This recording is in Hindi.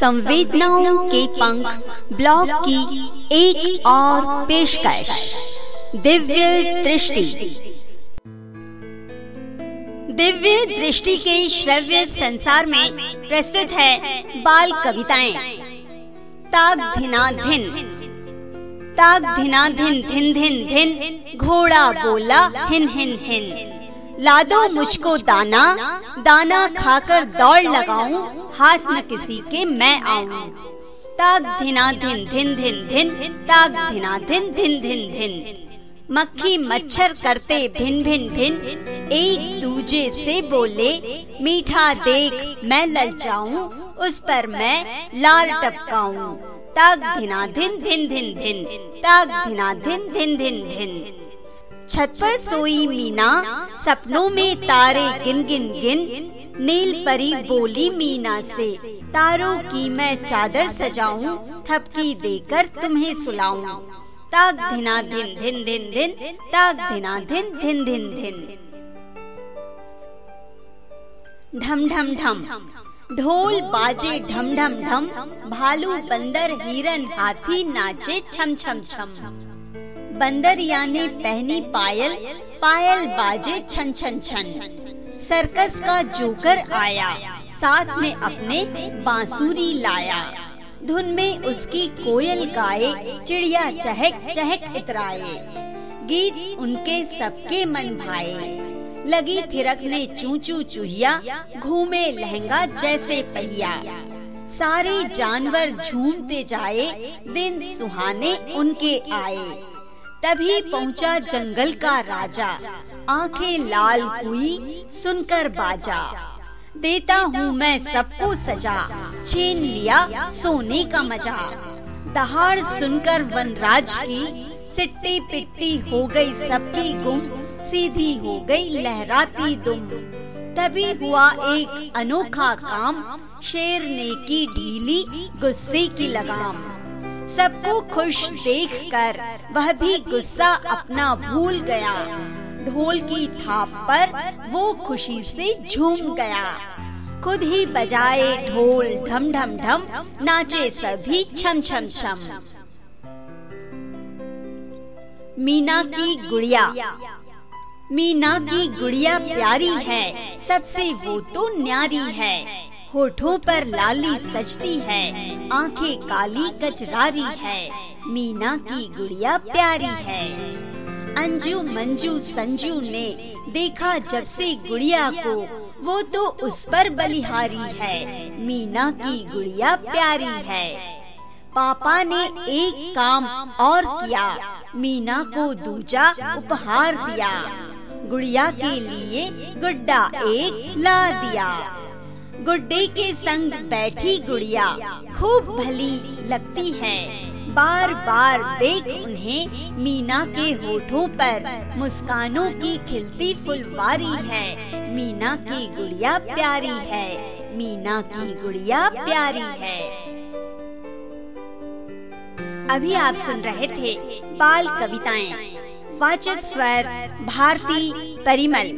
संवेदनाओं के पंख ब्लॉग की एक और पेशकश। दिव्य दृष्टि। दिव्य दृष्टि के श्रव्य संसार में प्रस्तुत है बाल कविताएँ। ताग धिना धिन। ताग धिना धिन धिन धिन धिन, घोड़ा बोला हिन हिन हिन। लादो मुझको दाना दाना खाकर दौड़ लगाऊँ हाथ न किसी के मैं आऊँ। ताग धिना धिन धिन धिन धिन ताग धिना धिन धिन धिन धिन। मक्खी मच्छर करते भिन भिन भिन। एक दूजे से बोले, मीठा देख, मैं ललचाऊं उस पर मैं लाल टपकाऊं। ताग धिना धिन धिन धिन धिन ताग धिना धिन धिन धिन धिन। छत पर सोई मीना, सपनों में तारे गिन गिन गिन। नील परी बोली मीना से, तारों की मैं चादर सजाऊं, थपकी देकर तुम्हें सुलाऊं। ताक धिना धिन धिन धिन धिन, ताक धिना धिन धिन धिन धिन। ढम ढम ढम, ढोल बाजे ढम ढम ढम, भालू बंदर हिरन हाथी नाचे छम छम छम। बंदर यानी पहनी पायल पायल बाजे छन छन छन। सर्कस का जोकर आया, साथ में अपने बांसुरी लाया। धुन में उसकी कोयल गाए, चिड़िया चहक चहक इतराए। गीत उनके सबके मन भाए। लगी थिरकने चू चू चूहिया, घूमे लहंगा जैसे पहिया। सारे जानवर झूमते जाए, दिन सुहाने उनके आए। तभी पहुँचा जंगल का राजा। आँखें लाल हुई, सुनकर बाजा। देता हूँ मैं सबको सजा, छीन लिया सोने का मज़ा। दहाड़ सुनकर वनराज की सिट्टी पिट्टी हो गई सबकी गुम, सीधी हो गई लहराती दुम। तभी हुआ एक अनोखा काम शेर ने की ढीली, गुस्से की लगाम। सबको खुश देखकर वह भी गुस्सा अपना भूल गया। ढोल की थाप पर वो खुशी से झूम गया। खुद ही बजाए ढोल ढम ढम ढम, नाचे सभी छम छम छम। मीना की गुड़िया। मीना की गुड़िया प्यारी है, सबसे वो तो न्यारी है। होठों पर लाली सजती है, आँखें काली कचरारी है, मीना की गुड़िया प्यारी है। अंजू मंजू संजू ने देखा जब से गुड़िया को, वो तो उस पर बलिहारी है, मीना की गुड़िया प्यारी है। पापा ने एक काम और किया, मीना को दूजा उपहार दिया, गुड़िया के लिए गुड्डा एक ला दिया। गुड्डे के संग बैठी गुड़िया, खूब भली लगती है। बार बार देख उन्हें मीना के होठों पर मुस्कानों की खिलती फुलवारी है। मीना की गुड़िया प्यारी है, मीना की गुड़िया प्यारी है। अभी आप सुन रहे थे बाल कविताएँ, वाचक स्वर, भारती परिमल।